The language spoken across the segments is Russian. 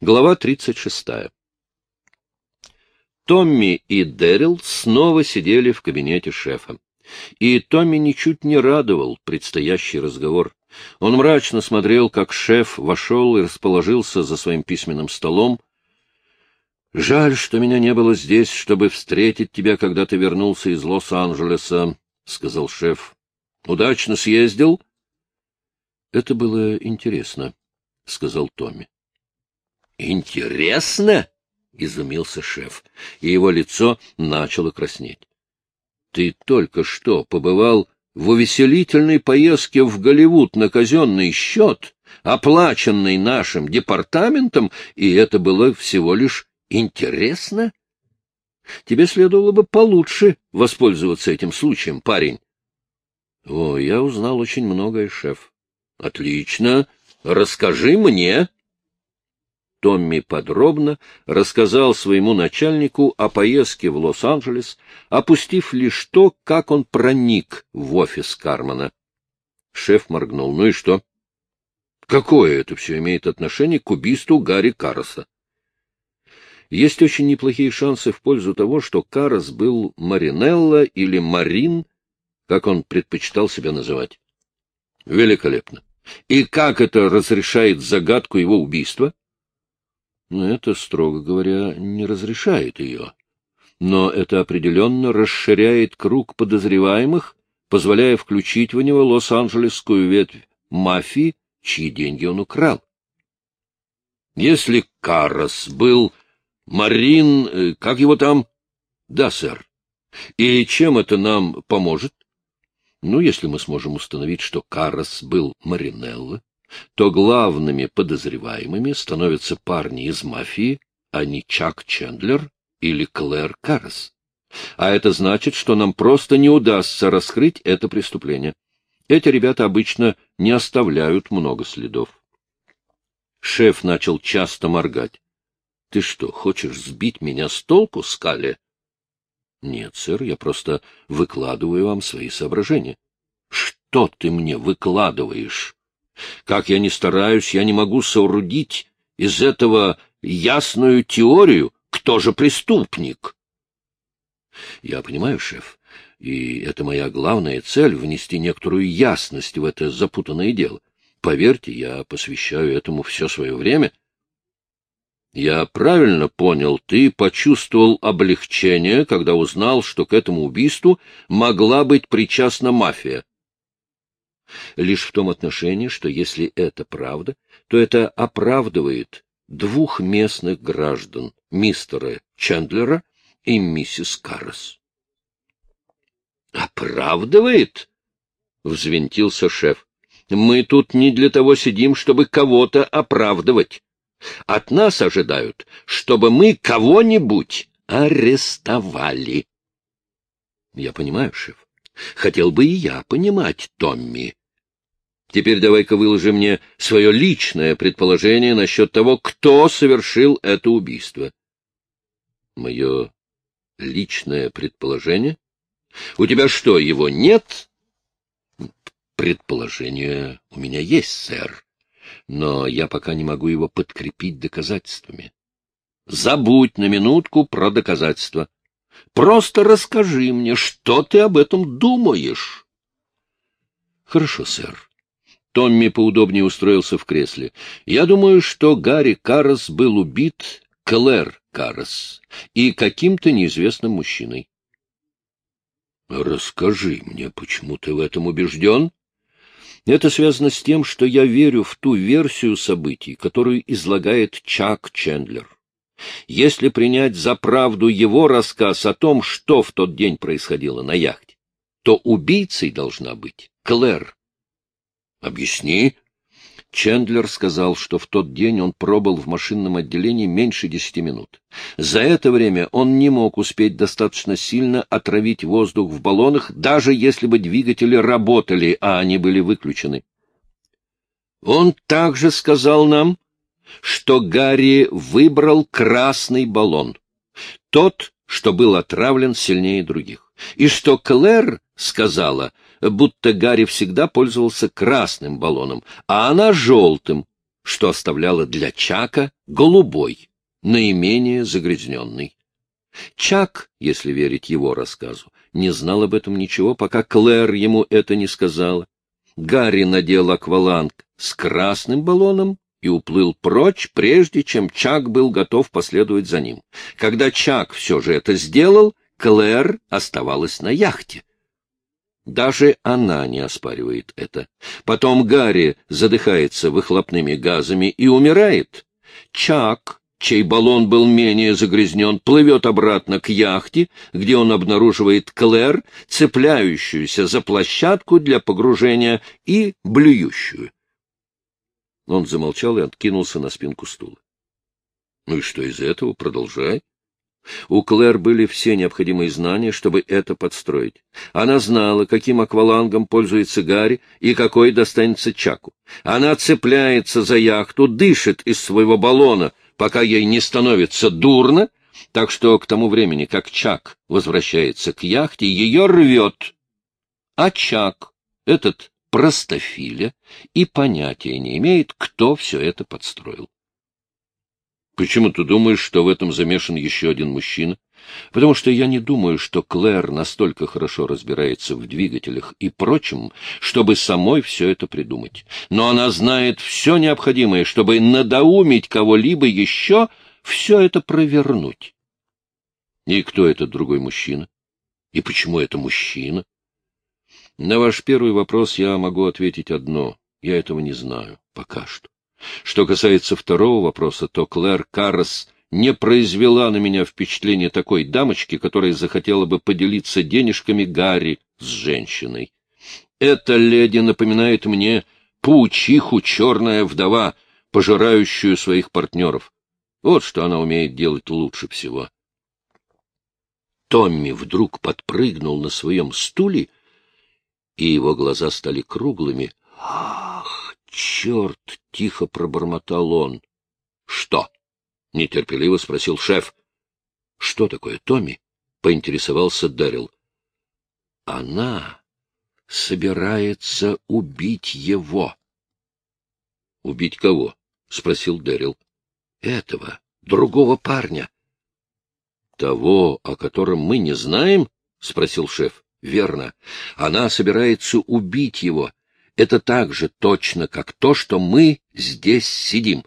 Глава 36. Томми и Дэрил снова сидели в кабинете шефа. И Томми ничуть не радовал предстоящий разговор. Он мрачно смотрел, как шеф вошел и расположился за своим письменным столом. — Жаль, что меня не было здесь, чтобы встретить тебя, когда ты вернулся из Лос-Анджелеса, — сказал шеф. — Удачно съездил? — Это было интересно, — сказал Томми. Интересно? — изумился шеф, и его лицо начало краснеть. — Ты только что побывал в увеселительной поездке в Голливуд на казенный счет, оплаченный нашим департаментом, и это было всего лишь интересно? Тебе следовало бы получше воспользоваться этим случаем, парень. — О, я узнал очень многое, шеф. — Отлично. Расскажи мне. Томми подробно рассказал своему начальнику о поездке в Лос-Анджелес, опустив лишь то, как он проник в офис Кармана. Шеф моргнул. Ну и что? Какое это все имеет отношение к убийству Гарри Карроса? Есть очень неплохие шансы в пользу того, что Каррос был Маринелло или Марин, как он предпочитал себя называть. Великолепно. И как это разрешает загадку его убийства? Это, строго говоря, не разрешает ее. Но это определенно расширяет круг подозреваемых, позволяя включить в него Лос-Анджелесскую ветвь мафии, чьи деньги он украл. Если Каррос был Марин... Э, как его там? Да, сэр. И чем это нам поможет? Ну, если мы сможем установить, что Каррос был Маринелло, то главными подозреваемыми становятся парни из мафии, а не Чак Чендлер или Клэр Каррес. А это значит, что нам просто не удастся раскрыть это преступление. Эти ребята обычно не оставляют много следов. Шеф начал часто моргать. — Ты что, хочешь сбить меня с толку, Скалли? — Нет, сэр, я просто выкладываю вам свои соображения. — Что ты мне выкладываешь? Как я ни стараюсь, я не могу соорудить из этого ясную теорию, кто же преступник. Я понимаю, шеф, и это моя главная цель — внести некоторую ясность в это запутанное дело. Поверьте, я посвящаю этому все свое время. Я правильно понял, ты почувствовал облегчение, когда узнал, что к этому убийству могла быть причастна мафия лишь в том отношении, что если это правда, то это оправдывает двух местных граждан, мистера Чендлера и миссис Каррес. «Оправдывает?» — взвинтился шеф. «Мы тут не для того сидим, чтобы кого-то оправдывать. От нас ожидают, чтобы мы кого-нибудь арестовали». «Я понимаю, шеф. Хотел бы и я понимать, Томми. Теперь давай-ка выложи мне свое личное предположение насчет того, кто совершил это убийство. Мое личное предположение? У тебя что, его нет? Предположение у меня есть, сэр, но я пока не могу его подкрепить доказательствами. Забудь на минутку про доказательства. Просто расскажи мне, что ты об этом думаешь. Хорошо, сэр. Томми поудобнее устроился в кресле. Я думаю, что Гарри Каррес был убит Клэр Каррес и каким-то неизвестным мужчиной. — Расскажи мне, почему ты в этом убежден? Это связано с тем, что я верю в ту версию событий, которую излагает Чак Чендлер. Если принять за правду его рассказ о том, что в тот день происходило на яхте, то убийцей должна быть Клэр Объясни. Чендлер сказал, что в тот день он пробыл в машинном отделении меньше десяти минут. За это время он не мог успеть достаточно сильно отравить воздух в баллонах, даже если бы двигатели работали, а они были выключены. Он также сказал нам, что Гарри выбрал красный баллон, тот, что был отравлен сильнее других, и что Клэр сказала — будто Гарри всегда пользовался красным баллоном, а она желтым, что оставляло для Чака голубой, наименее загрязненный. Чак, если верить его рассказу, не знал об этом ничего, пока Клэр ему это не сказала. Гарри надел акваланг с красным баллоном и уплыл прочь, прежде чем Чак был готов последовать за ним. Когда Чак все же это сделал, Клэр оставалась на яхте. Даже она не оспаривает это. Потом Гарри задыхается выхлопными газами и умирает. Чак, чей баллон был менее загрязнен, плывет обратно к яхте, где он обнаруживает Клэр, цепляющуюся за площадку для погружения и блюющую. Он замолчал и откинулся на спинку стула. — Ну и что из этого? Продолжай. У Клэр были все необходимые знания, чтобы это подстроить. Она знала, каким аквалангом пользуется Гарри и какой достанется Чаку. Она цепляется за яхту, дышит из своего баллона, пока ей не становится дурно, так что к тому времени, как Чак возвращается к яхте, ее рвет. А Чак, этот простофиля, и понятия не имеет, кто все это подстроил. Почему ты думаешь, что в этом замешан еще один мужчина? Потому что я не думаю, что Клэр настолько хорошо разбирается в двигателях и прочем, чтобы самой все это придумать. Но она знает все необходимое, чтобы надоумить кого-либо еще все это провернуть. И кто этот другой мужчина? И почему это мужчина? На ваш первый вопрос я могу ответить одно. Я этого не знаю. Пока что. Что касается второго вопроса, то Клэр Каррес не произвела на меня впечатление такой дамочки, которая захотела бы поделиться денежками Гарри с женщиной. Эта леди напоминает мне паучиху черная вдова, пожирающую своих партнеров. Вот что она умеет делать лучше всего. Томми вдруг подпрыгнул на своем стуле, и его глаза стали круглыми. «Ах, черт!» — тихо пробормотал он. «Что?» — нетерпеливо спросил шеф. «Что такое, Томми?» — поинтересовался Дэрил. «Она собирается убить его». «Убить кого?» — спросил Дэрил. «Этого, другого парня». «Того, о котором мы не знаем?» — спросил шеф. Верно. Она собирается убить его. Это так же точно, как то, что мы здесь сидим.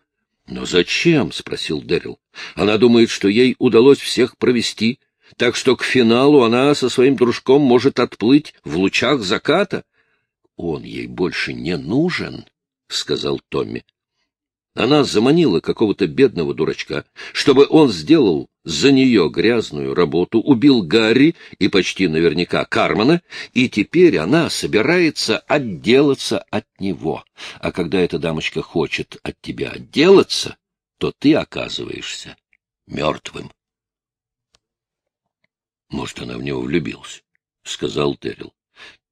Но зачем? — спросил Дэрил. Она думает, что ей удалось всех провести, так что к финалу она со своим дружком может отплыть в лучах заката. Он ей больше не нужен, — сказал Томми. Она заманила какого-то бедного дурачка, чтобы он сделал за нее грязную работу, убил Гарри и почти наверняка Кармана, и теперь она собирается отделаться от него. А когда эта дамочка хочет от тебя отделаться, то ты оказываешься мертвым. Может, она в него влюбилась, — сказал Террил.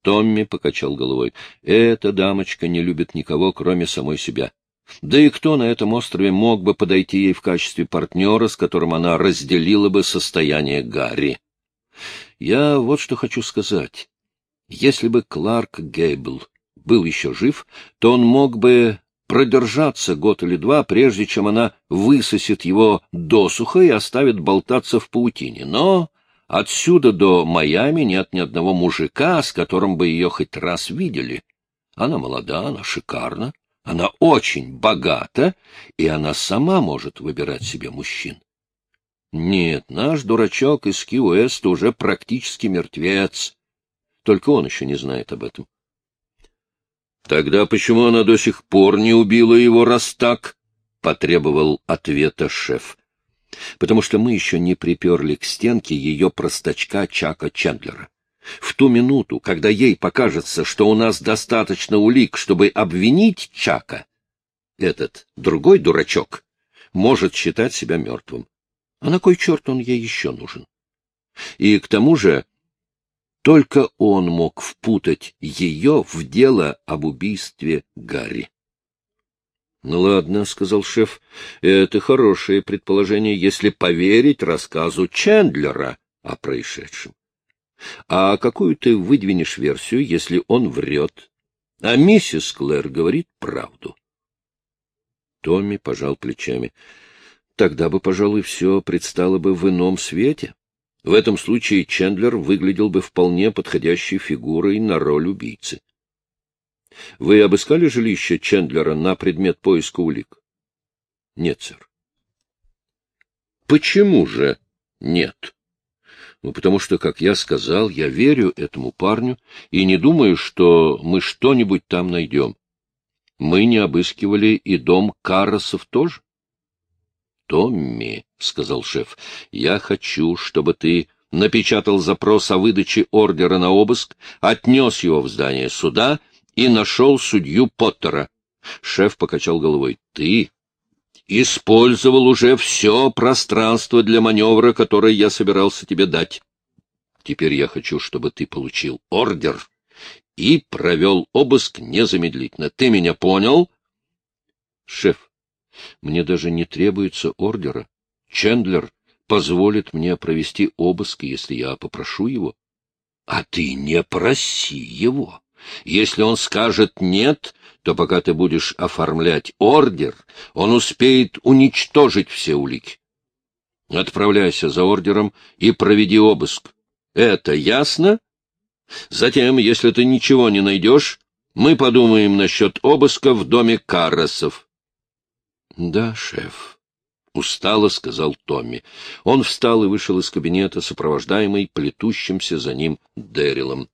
Томми покачал головой. Эта дамочка не любит никого, кроме самой себя. Да и кто на этом острове мог бы подойти ей в качестве партнера, с которым она разделила бы состояние Гарри? Я вот что хочу сказать. Если бы Кларк Гейбл был еще жив, то он мог бы продержаться год или два, прежде чем она высосет его досуха и оставит болтаться в паутине. Но отсюда до Майами нет ни одного мужика, с которым бы ее хоть раз видели. Она молода, она шикарна, она очень богата, и она сама может выбирать себе мужчин. Нет, наш дурачок из Ки-Уэста уже практически мертвец. Только он еще не знает об этом. Тогда почему она до сих пор не убила его, раз так? — потребовал ответа шеф. — Потому что мы еще не приперли к стенке ее простачка Чака Чендлера. В ту минуту, когда ей покажется, что у нас достаточно улик, чтобы обвинить Чака, этот другой дурачок может считать себя мертвым. А на кой черт он ей еще нужен? И к тому же только он мог впутать ее в дело об убийстве Гарри. — Ну ладно, — сказал шеф, — это хорошее предположение, если поверить рассказу Чендлера о происшедшем. А какую ты выдвинешь версию, если он врет? А миссис Клэр говорит правду. Томми пожал плечами. Тогда бы, пожалуй, все предстало бы в ином свете. В этом случае Чендлер выглядел бы вполне подходящей фигурой на роль убийцы. Вы обыскали жилище Чендлера на предмет поиска улик? Нет, сэр. Почему же нет? Ну, потому что, как я сказал, я верю этому парню и не думаю, что мы что-нибудь там найдем. Мы не обыскивали и дом Карросов тоже? Томми, — сказал шеф, — я хочу, чтобы ты напечатал запрос о выдаче ордера на обыск, отнес его в здание суда и нашел судью Поттера. Шеф покачал головой. — Ты использовал уже все пространство для маневра, которое я собирался тебе дать. Теперь я хочу, чтобы ты получил ордер и провел обыск незамедлительно. Ты меня понял? Шеф, мне даже не требуется ордера. Чендлер позволит мне провести обыск, если я попрошу его. А ты не проси его. Если он скажет «нет», то пока ты будешь оформлять ордер, он успеет уничтожить все улики. Отправляйся за ордером и проведи обыск. Это ясно? Затем, если ты ничего не найдешь, мы подумаем насчет обыска в доме Карросов. — Да, шеф, — устало сказал Томми. Он встал и вышел из кабинета, сопровождаемый плетущимся за ним Дэрилом.